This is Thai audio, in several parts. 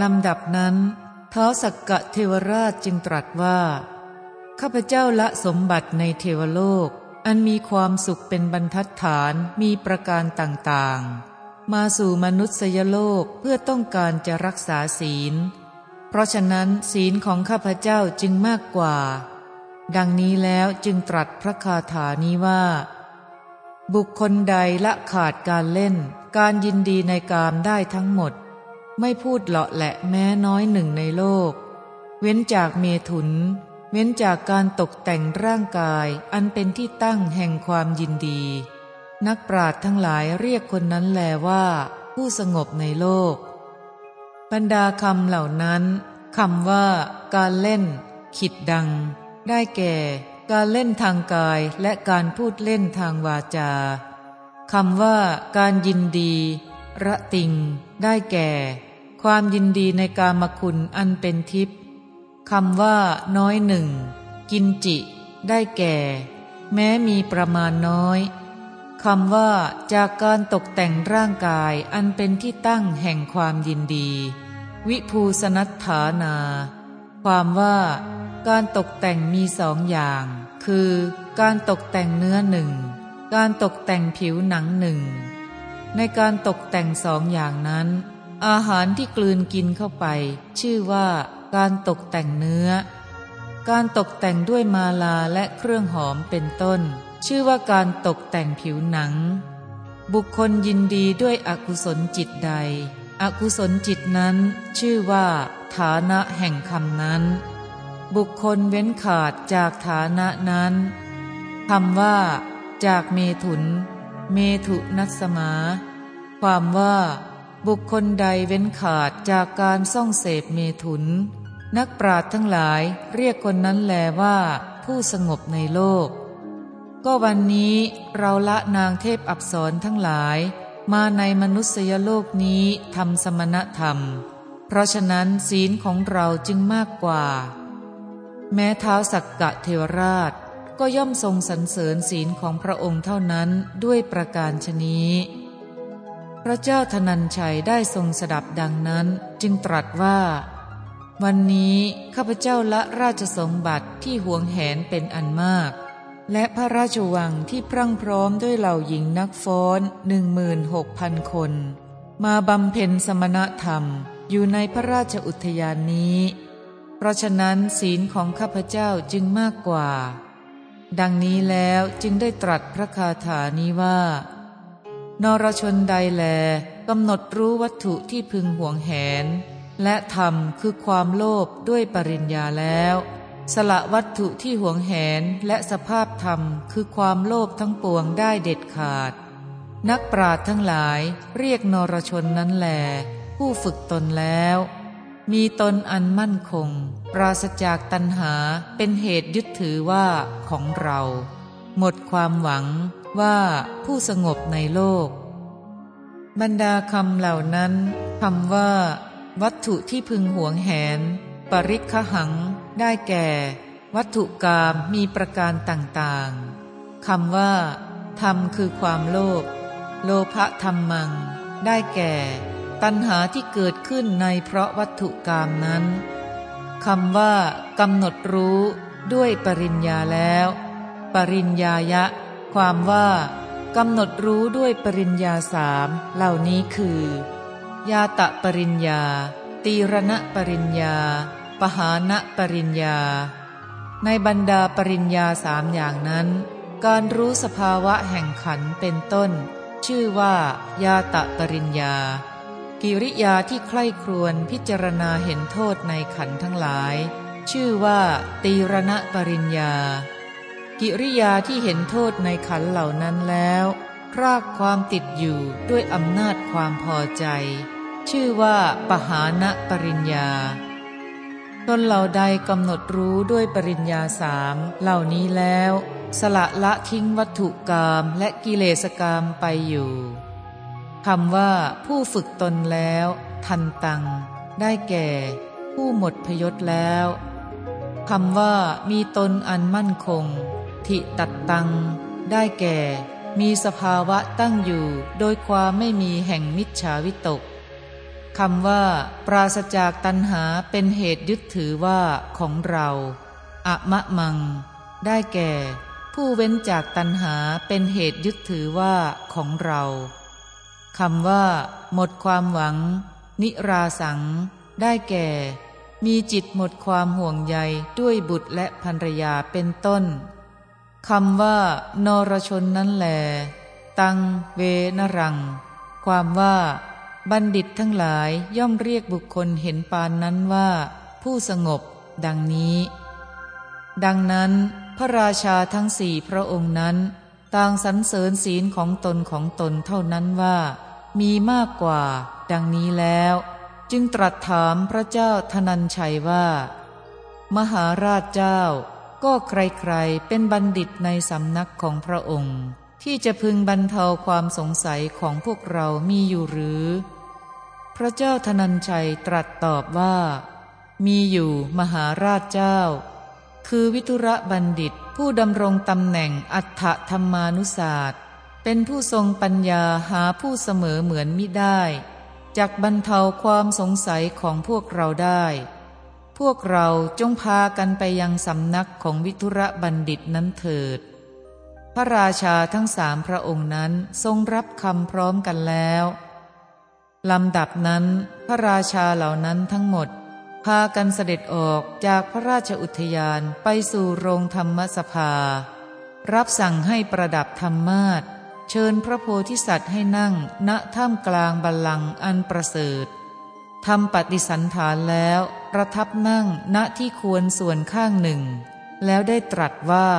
ลำดับนั้นท้าวสักกะเทวราชจึงตรัสว่า ข้าพเจ้าละสมบัติในเทวโลก อันมีความสุขเป็นบรรทัดฐานมีประการต่างๆ มาสู่มนุษยโลกเพื่อต้องการจะรักษาศีล เพราะฉะนั้นศีลของข้าพเจ้าจึงมากกว่า ดังนี้แล้วจึงตรัสพระคาถานี้ว่า บุคคลใดละขาดการเล่น การยินดีในกามได้ทั้งหมด ไม่พูดเลาะแหละแม้น้อยหนึ่งในโลก เว้นจากเมถุน เว้นจากการตกแต่งร่างกายอันเป็นที่ตั้งแห่งความยินดี นักปราดทั้งหลายเรียกคนนั้นแลว่า ผู้สงบในโลก บรรดาคำเหล่านั้นคำว่า การเล่น ขิดดัง ได้แก่ การเล่นทางกายและการพูดเล่นทางวาจาคำว่า การยินดี ระติง ได้แก่ ความยินดีในกามคุณอันเป็นทิพย์คำว่า น้อยหนึ่ง กินจิ ได้แก่ แม้มีประมาณน้อยคำว่า จากการตกแต่งร่างกายอันเป็นที่ตั้งแห่งความยินดี วิภูสนัฐานา ความว่า การตกแต่งมีสองอย่าง คือ การตกแต่งเนื้อหนึ่ง การตกแต่งผิวหนังหนึ่ง ในการตกแต่งสองอย่างนั้น อาหารที่กลืนกินเข้าไป ชื่อว่าการตกแต่งเนื้อ การตกแต่งด้วยมาลาและเครื่องหอมเป็นต้น ชื่อว่าการตกแต่งผิวหนัง บุคคลยินดีด้วยอกุศลจิตใด อกุศลจิตนั้น ชื่อว่า ฐานะแห่งคำนั้น บุคคลเว้นขาดจากฐานะนั้นคำว่า จากเมถุน เมถุนัสมา ความว่า บุคคลใดเว้นขาดจากการส่องเสพเมถุน นักปราดทั้งหลายเรียกคนนั้นแลว่า ผู้สงบในโลก ก็วันนี้เราละนางเทพอับสรทั้งหลาย มาในมนุษยโลกนี้ทำสมณธรรม เพราะฉะนั้นศีลของเราจึงมากกว่า แม้เท้าสักกะเทวราช ก็ย่อมทรงสรรเสริญศีลของพระองค์เท่านั้นด้วยประการชนี้ พระเจ้าธนัญชัยได้ทรงสดับดังนั้นจึงตรัสว่า วันนี้ข้าพเจ้าละราชสมบัติที่ห่วงแหนเป็นอันมาก และพระราชวังที่พรั่งพร้อมด้วยเหล่าหญิงนักฟ้อนหนึ่งหมื่นหกพันคน มาบำเพ็ญสมณธรรมอยู่ในพระราชอุทยานนี้ เพราะฉะนั้นศีลของข้าพเจ้าจึงมากกว่า ดังนี้แล้วจึงได้ตรัสพระคาถานี้ว่า นรชนใดแลกำหนดรู้วัตถุที่พึงห่วงแหน และธรรมคือความโลภด้วยปริญญาแล้ว สละวัตถุที่ห่วงแหนและสภาพธรรมคือความโลภทั้งปวงได้เด็ดขาด นักปราดทั้งหลายเรียกนรชนนั้นแล ผู้ฝึกตนแล้ว มีตนอันมั่นคง ปราศจากตัณหาเป็นเหตุยึดถือว่าของเรา หมดความหวัง ว่าผู้สงบในโลก บรรดาคำเหล่านั้นคำว่า วัตถุที่พึงหวงแหน ปริคหัง ได้แก่ วัตถุกรรมมีประการต่างๆคำว่าธรรมคือความโลภโลภะธรรมัง ได้แก่ ตัณหาที่เกิดขึ้นในเพราะวัตถุกรรมนั้นคำว่ากำหนดรู้ด้วยปริญญาแล้ว ปริญญายะ ความว่ากำหนดรู้ด้วยปริญญาสามเหล่านี้คือ ยาตะปริญญา ตีรณะปริญญา ปหานะปริญญา ในบรรดาปริญญาสามอย่างนั้น การรู้สภาวะแห่งขันเป็นต้น ชื่อว่า ยาตะปริญญา กิริยาที่ใคร่ครวญพิจารณาเห็นโทษในขันทั้งหลาย ชื่อว่า ตีรณะปริญญา กิริยาที่เห็นโทษในขันเหล่านั้นแล้ว พรากความติดอยู่ด้วยอำนาจความพอใจ ชื่อว่าปหานะปริญญาตนเหล่าใดกำหนดรู้ด้วยปริญญาสามเหล่านี้แล้ว สละละทิ้งวัตถุกรรมและกิเลสกรรมไปอยู่คำว่าผู้ฝึกตนแล้ว ทันตัง ได้แก่ ผู้หมดพยศแล้วคำว่ามีตนอันมั่นคง ทิตัดตัง ได้แก่ มีสภาวะตั้งอยู่โดยความไม่มีแห่งมิจฉาวิตกคำว่า ปราศจากตัณหาเป็นเหตุยึดถือว่าของเราอะมะมัง ได้แก่ ผู้เว้นจากตัณหาเป็นเหตุยึดถือว่าของเราคำว่า หมดความหวัง นิราสัง ได้แก่ มีจิตหมดความห่วงใยด้วยบุตรและภรรยาเป็นต้น คำว่านรชนนั้นแหลตังเวนรัง ความว่าบัณฑิตทั้งหลายย่อมเรียกบุคคลเห็นปานนั้นว่า ผู้สงบ ดังนี้ ดังนั้นพระราชาทั้งสี่พระองค์นั้น ต่างสรรเสริญศีลของตนของตนเท่านั้นว่า มีมากกว่า ดังนี้แล้ว จึงตรัสถามพระเจ้าธนัญชัยว่า มหาราชเจ้า ก็ใครๆเป็นบัณฑิตในสำนักของพระองค์ ที่จะพึงบรรเทาความสงสัยของพวกเรามีอยู่หรือ พระเจ้าธนัญชัยตรัสตอบว่า มีอยู่มหาราชเจ้า คือวิทุระบัณฑิตผู้ดำรงตำแหน่งอัฏฐธรรมานุศาสตร์เป็นผู้ทรงปัญญาหาผู้เสมอเหมือนมิได้ จากบรรเทาความสงสัยของพวกเราได้ วกเราจงพากันไปยังสำนักของวิทุระบัณฑิตนั้นเถิด พระราชาทั้งสามพระองค์นั้นทรงรับคำพร้อมกันแล้วลำดับนั้นพระราชาเหล่านั้นทั้งหมด พากันเสด็จออกจากพระราชอุทยานไปสู่โรงธรรมสภา รับสั่งให้ประดับธรรมาทเชิญพระโพธิสัตว์ให้นั่งณถ้ำกลางบัลลังก์อันประเสริฐทำปฏิสันฐานแล้ว ประทับนั่งณที่ควรส่วนข้างหนึ่ง แล้วได้ตรัสว่า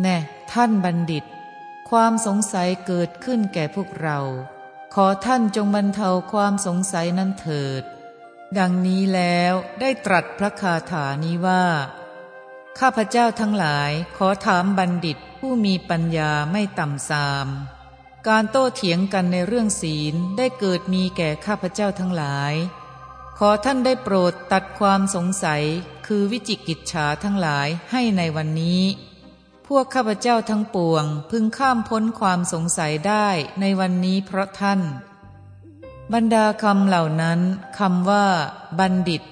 แน่ท่านบัณฑิต ความสงสัยเกิดขึ้นแก่พวกเรา ขอท่านจงบรรเทาความสงสัยนั้นเถิด ดังนี้แล้วได้ตรัสพระคาถานี้ว่า ข้าพเจ้าทั้งหลายขอถามบัณฑิตผู้มีปัญญาไม่ต่ำซามการโต้เถียงกันในเรื่องศีลได้เกิดมีแก่ข้าพเจ้าทั้งหลาย อท่านได้โปรดตัดความสงสัยคือวิจิกิจฉาทั้งหลายให้ในวันนี้ พวกข้าพเจ้าทั้งปวง พึงข้ามพ้นความสงสัยได้ในวันนี้เพราะท่าน บรรดาคำเหล่านั้นคำว่า บัณฑิต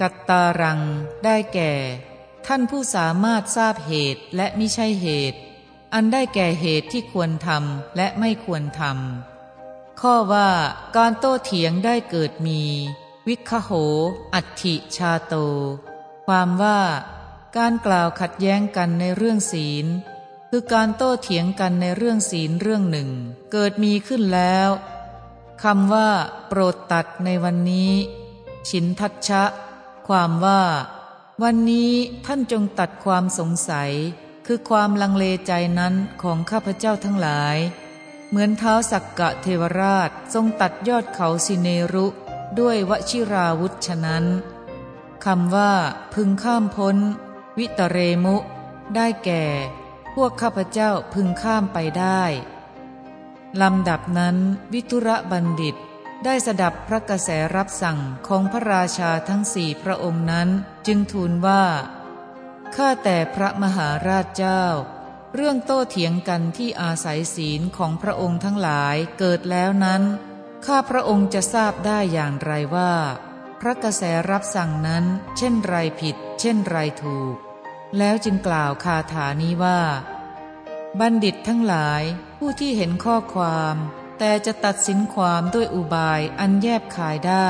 กัตตารัง ได้แก่ ท่านผู้สามารถทราบเหตุและไม่ใช่เหตุ อันได้แก่เหตุที่ควรทำและไม่ควรทำข้อว่าการโต้เถียงได้เกิดมี วิคโห อัตถิชาโต ความว่าการกล่าวขัดแย้งกันในเรื่องศีล คือการโต้เถียงกันในเรื่องศีลเรื่องหนึ่ง เกิดมีขึ้นแล้วคำว่า โปรดตัดในวันนี้ ชินทัชชะ ความว่า วันนี้ท่านจงตัดความสงสัย คือความลังเลใจนั้นของข้าพเจ้าทั้งหลาย เหมือนเท้าสักกะเทวราชทรงตัดยอดเขาสิเนรุ ด้วยวชิราวุธฉะนั้นคำว่าพึงข้ามพ้น วิตเรมุ ได้แก่ พวกข้าพเจ้าพึงข้ามไปได้ลำดับนั้นวิทุระบัณฑิตได้สดับพระกระแสรับสั่งของพระราชาทั้งสี่พระองค์นั้นจึงทูลว่า ข้าแต่พระมหาราชเจ้า เรื่องโต้เถียงกันที่อาศัยศีลของพระองค์ทั้งหลายเกิดแล้วนั้น ข้าพระองค์จะทราบได้อย่างไรว่า พระกระแสรับสั่งนั้น เช่นไรผิด เช่นไรถูก แล้วจึงกล่าวคาถานี้ว่า บัณฑิตทั้งหลายผู้ที่เห็นข้อความ แต่จะตัดสินความด้วยอุบายอันแยบคายได้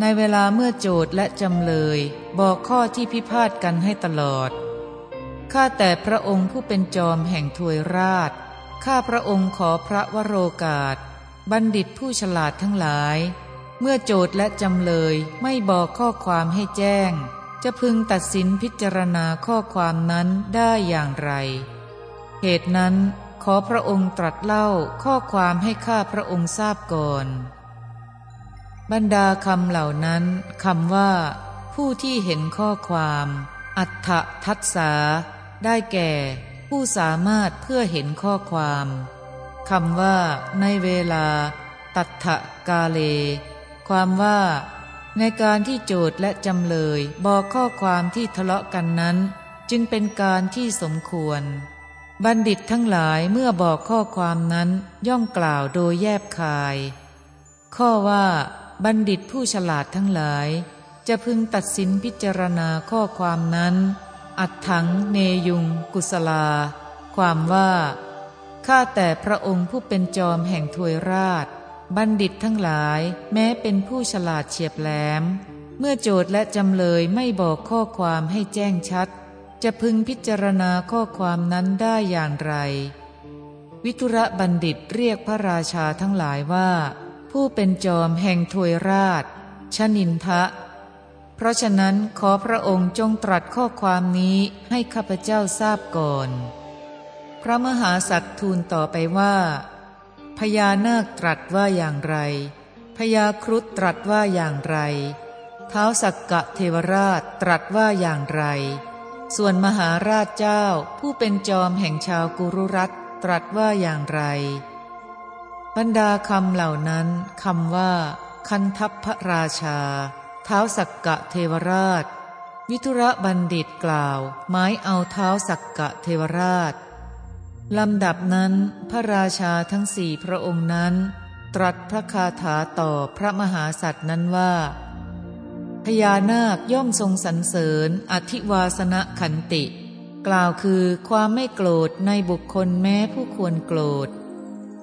ในเวลาเมื่อโจทและจำเลย บอกข้อที่พิพาทกันให้ตลอดข้าแต่พระองค์ผู้เป็นจอมแห่งทวยราชข้าพระองค์ขอพระวโรกาส บัณฑิตผู้ฉลาดทั้งหลาย เมื่อโจทและจำเลยไม่บอกข้อความให้แจ้ง จะพึงตัดสินพิจารณาข้อความนั้นได้อย่างไร เหตุนั้นขอพระองค์ตรัสเล่าข้อความให้ข้าพระองค์ทราบก่อน บรรดาคำเหล่านั้นคำว่า ผู้ที่เห็นข้อความ อัฏฐทัศสาได้แก่ ผู้สามารถเพื่อเห็นข้อความ คำว่าในเวลา ตัทธกาเล ความว่า ในการที่โจทย์และจำเลยบอกข้อความที่ทะเลาะกันนั้น จึงเป็นการที่สมควร บัณฑิตทั้งหลายเมื่อบอกข้อความนั้นย่อมกล่าวโดยแยบคาย ข้อว่า บัณฑิตผู้ฉลาดทั้งหลาย จะพึงตัดสินพิจารณาข้อความนั้น อัดถังเนยุง กุศลา ความว่า ข้าแต่พระองค์ผู้เป็นจอมแห่งทวยราช บัณฑิตทั้งหลายแม้เป็นผู้ฉลาดเฉียบแหลม เมื่อโจทย์และจำเลยไม่บอกข้อความให้แจ้งชัด จะพึงพิจารณาข้อความนั้นได้อย่างไร วิทุระบัณฑิตเรียกพระราชาทั้งหลายว่า ผู้เป็นจอมแห่งทวยราชชนินทะ เพราะฉะนั้นขอพระองค์จงตรัสข้อความนี้ให้ข้าพเจ้าทราบก่อน พระมหาสัตว์ทูลต่อไปว่า พญานาคตรัสว่าอย่างไร พญาครุฑตรัสว่าอย่างไร เท้าสักกะเทวราชตรัสว่าอย่างไร ส่วนมหาราชเจ้าผู้เป็นจอมแห่งชาวกุรุรัตตรัสว่าอย่างไร บรรดาคำเหล่านั้นคำว่า คันทัพพระราชา เท้าสักกะเทวราช วิทุระบัณฑิตกล่าวหมายเอาเท้าสักกะเทวราช ลำดับนั้นพระราชาทั้งสี่พระองค์นั้น ตรัสพระคาถาต่อพระมหาสัตว์นั้นว่าพญานาคย่อมทรงสรรเสริญอธิวาสนขันติ กล่าวคือความไม่โกรธในบุคคลแม้ผู้ควรโกรธ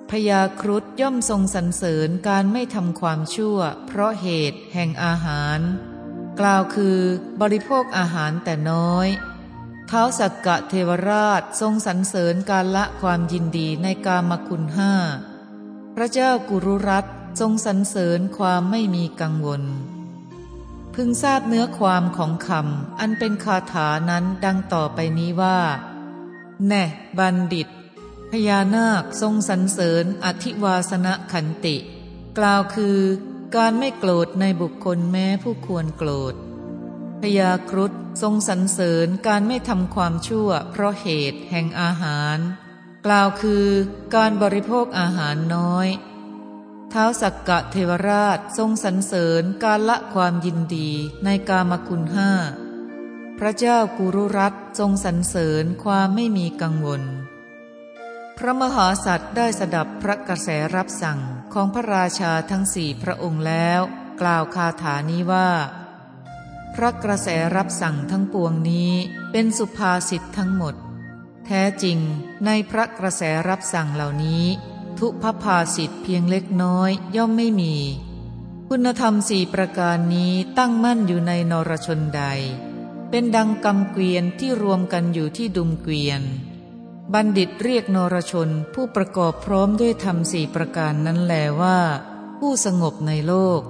พญาครุฑย่อมทรงสรรเสริญการไม่ทำความชั่ว เพราะเหตุแห่งอาหาร กล่าวคือบริโภคอาหารแต่น้อย ท้าวสักกะเทวราชทรงสรรเสริญการละความยินดีในกามคุณห้า พระเจ้ากุรุรัตทรงสรรเสริญความไม่มีกังวล พึงทราบเนื้อความของคำอันเป็นคาถานั้นดังต่อไปนี้ว่า แน่บัณฑิต พญานาคทรงสรรเสริญอธิวาสนขันติ กล่าวคือ การไม่โกรธในบุคคลแม้ผู้ควรโกรธ พญาครุฑทรงสรรเสริญการไม่ทำความชั่ว เพราะเหตุแห่งอาหาร กล่าวคือการบริโภคอาหารน้อย เท้าสักกะเทวราชทรงสรรเสริญการละความยินดีในกามคุณห้าพระเจ้ากุรุรัตทรงสรรเสริญความไม่มีกังวล พระมหาสัตว์ได้สดับพระกระแสรับสั่งของพระราชาทั้งสี่พระองค์แล้ว กล่าวคาถานี้ว่า พระกระแสรับสั่งทั้งปวงนี้เป็นสุภาษิตทั้งหมด แท้จริงในพระกระแสรับสั่งเหล่านี้ ทุพภาษิตเพียงเล็กน้อยย่อมไม่มี คุณธรรมสี่ประการนี้ตั้งมั่นอยู่ในนรชนใด เป็นดังกำเกวียนที่รวมกันอยู่ที่ดุมเกวียน บัณฑิตเรียกนรชนผู้ประกอบพร้อมด้วยธรรมสี่ประการนั้นแลว่า ผู้สงบในโลก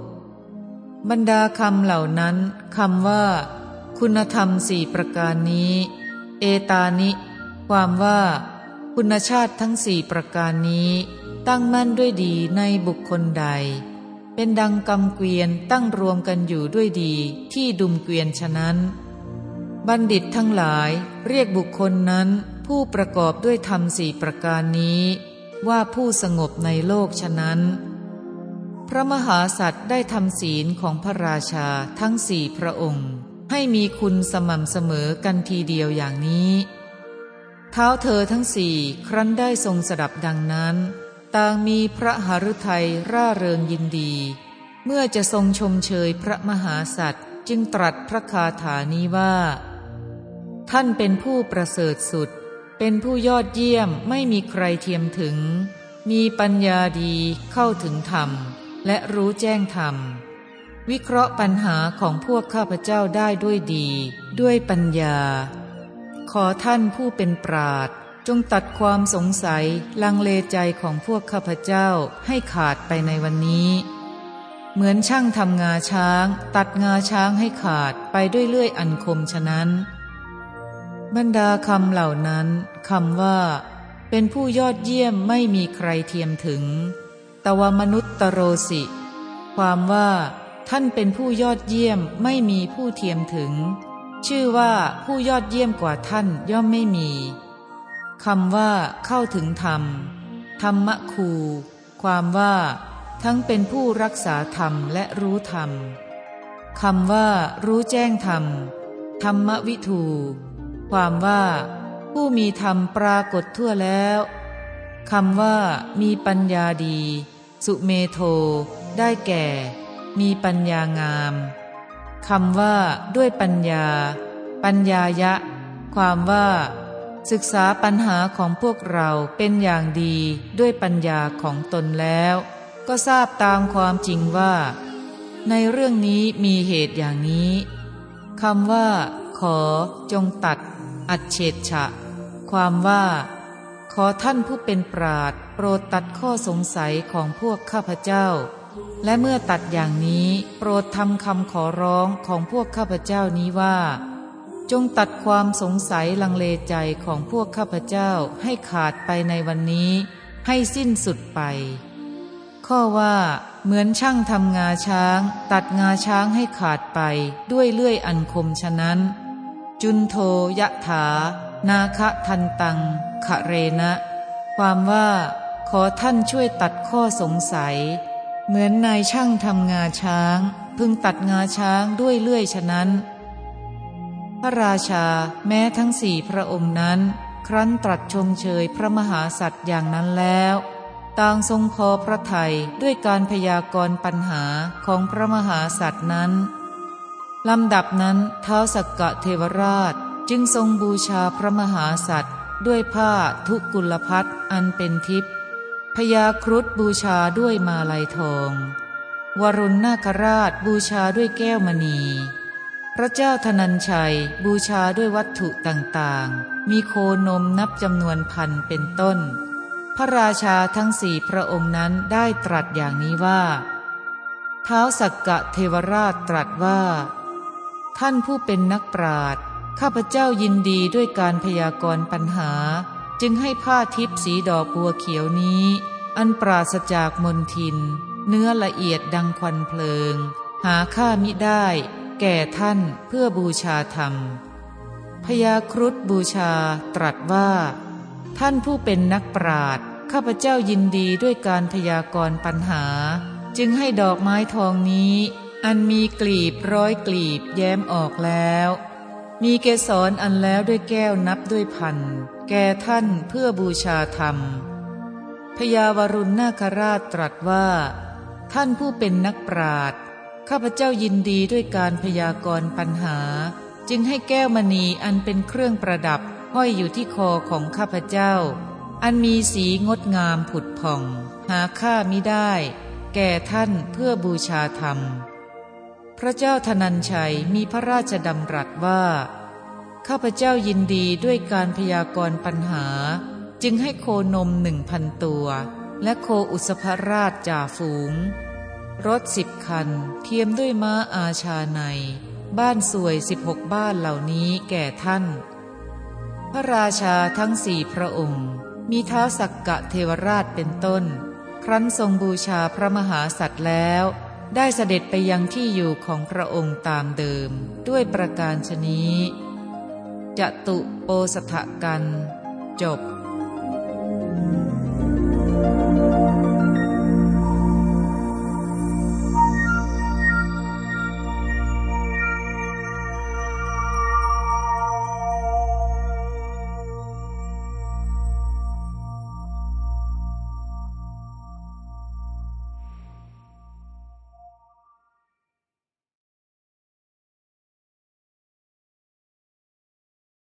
บรรดาคำเหล่านั้นคำว่า คุณธรรมสี่ประการนี้ เอตานิ ความว่า คุณชาติทั้งสี่ประการนี้ ตั้งมั่นด้วยดีในบุคคลใด เป็นดังกำเกวียนตั้งรวมกันอยู่ด้วยดีที่ดุมเกวียนฉะนั้น บัณฑิตทั้งหลายเรียกบุคคลนั้นผู้ประกอบด้วยธรรมสี่ประการนี้ ว่าผู้สงบในโลกฉะนั้น พระมหาสัตว์ได้ทำศีลของพระราชาทั้งสี่พระองค์ ให้มีคุณสม่ำเสมอกันทีเดียวอย่างนี้ เท้าเธอทั้งสี่ครั้นได้ทรงสดับดังนั้น ต่างมีพระหฤทัยร่าเริงยินดี เมื่อจะทรงชมเชยพระมหาสัตว์จึงตรัสพระคาถานี้ว่า ท่านเป็นผู้ประเสริฐสุด เป็นผู้ยอดเยี่ยมไม่มีใครเทียมถึง มีปัญญาดีเข้าถึงธรรม และรู้แจ้งธรรม วิเคราะห์ปัญหาของพวกข้าพเจ้าได้ด้วยดี ด้วยปัญญา ขอท่านผู้เป็นปราดจงตัดความสงสัยลังเลใจของพวกข้าพเจ้าให้ขาดไปในวันนี้ เหมือนช่างทำงาช้าง ตัดงาช้างให้ขาดไปด้วยเลื่อยอันคมฉะนั้น บรรดาคำเหล่านั้นคำว่า เป็นผู้ยอดเยี่ยมไม่มีใครเทียมถึง ตวมนุษตโรสิ ความว่าท่านเป็นผู้ยอดเยี่ยมไม่มีผู้เทียมถึง ชื่อว่าผู้ยอดเยี่ยมกว่าท่านย่อมไม่มีคำว่าเข้าถึงธรรม ธรรมคู ความว่า ทั้งเป็นผู้รักษาธรรมและรู้ธรรมคำว่า รู้แจ้งธรรม ธรรมวิทู ความว่า ผู้มีธรรมปรากฏทั่วแล้วคำว่า มีปัญญาดี สุเมโท ได้แก่ มีปัญญางามคำว่า ด้วยปัญญา ปัญญายะ ความว่า ศึกษาปัญหาของพวกเราเป็นอย่างดีด้วยปัญญาของตนแล้ว ก็ทราบตามความจริงว่า ในเรื่องนี้มีเหตุอย่างนี้คำว่า ขอ จงตัด อัดเฉดฉะ ความว่า อท่านผู้เป็นปราดโปรดตัดข้อสงสัยของพวกข้าพเจ้า และเมื่อตัดอย่างนี้โปรดทำคำขอร้องของพวกข้าพเจ้านี้ว่า จงตัดความสงสัยลังเลใจของพวกข้าพเจ้าให้ขาดไปในวันนี้ ให้สิ้นสุดไป ข้อว่า เหมือนช่างทำงาช้าง ตัดงาช้างให้ขาดไปด้วยเลื่อยอันคมฉะนั้น จุนโทยะถา นาคะทันตังขะเรนะ ความว่าขอท่านช่วยตัดข้อสงสัย เหมือนนายช่างทำงาช้าง พึงตัดงาช้างด้วยเลื่อยฉะนั้น พระราชาแม้ทั้งสี่พระองค์นั้น ครั้นตรัสชมเชยพระมหาสัตว์อย่างนั้นแล้วต่างทรงพอพระทัยด้วยการพยากรณ์ปัญหาของพระมหาสัตว์นั้นลำดับนั้นเท้าสักกะเทวราช จึงทรงบูชาพระมหาสัตว์ ด้วยผ้าทุกุลพัดอันเป็นทิพย์พยาครุฑบูชาด้วยมาลัยทอง วรุณนาคราชบูชาด้วยแก้วมณี พระเจ้าธนัญชัยบูชาด้วยวัตถุต่างๆ มีโคนมนับจำนวนพันเป็นต้น พระราชาทั้งสี่พระองค์นั้นได้ตรัสอย่างนี้ว่า เท้าสักกะเทวราชตรัสว่า ท่านผู้เป็นนักปราชญ์ ข้าพเจ้ายินดีด้วยการพยากรณ์ปัญหา จึงให้ผ้าทิพสีดอกบัวเขียวนี้ อันปราศจากมนทิน เนื้อละเอียดดังควันเพลิง หาค่ามิได้ แก่ท่านเพื่อบูชาธรรมพยาครุฑบูชาตรัสว่า ท่านผู้เป็นนักปราดข้าพเจ้ายินดีด้วยการพยากรณ์ปัญหา จึงให้ดอกไม้ทองนี้ อันมีกลีบร้อยกลีบแย้มออกแล้ว มีเกสรอันแล้วด้วยแก้วนับด้วยพัน แก่ท่านเพื่อบูชาธรรม พยาวรุณนาคราชตรัสว่า ท่านผู้เป็นนักปราดข้าพเจ้ายินดีด้วยการพยากรณ์ปัญหา จึงให้แก้วมณีอันเป็นเครื่องประดับห้อยอยู่ที่คอของข้าพเจ้า อันมีสีงดงามผุดผ่อง หาค่ามิได้ แก่ท่านเพื่อบูชาธรรม พระเจ้าธนัญชัยมีพระราชดำรัสว่า ข้าพเจ้ายินดีด้วยการพยากรณ์ปัญหา จึงให้โคนมหนึ่งพันตัว และโคอุสภราชจ่าฝูง รถสิบคัน เทียมด้วยม้าอาชาใน บ้านสวยสิบหกบ้านเหล่านี้แก่ท่าน พระราชาทั้งสี่พระองค์ มีเท้าสักกะเทวราชเป็นต้น ครั้นทรงบูชาพระมหาสัตว์แล้ว ได้เสด็จไปยังที่อยู่ของพระองค์ตามเดิมด้วยประการชนี้ จะตุโปสถกัน จบ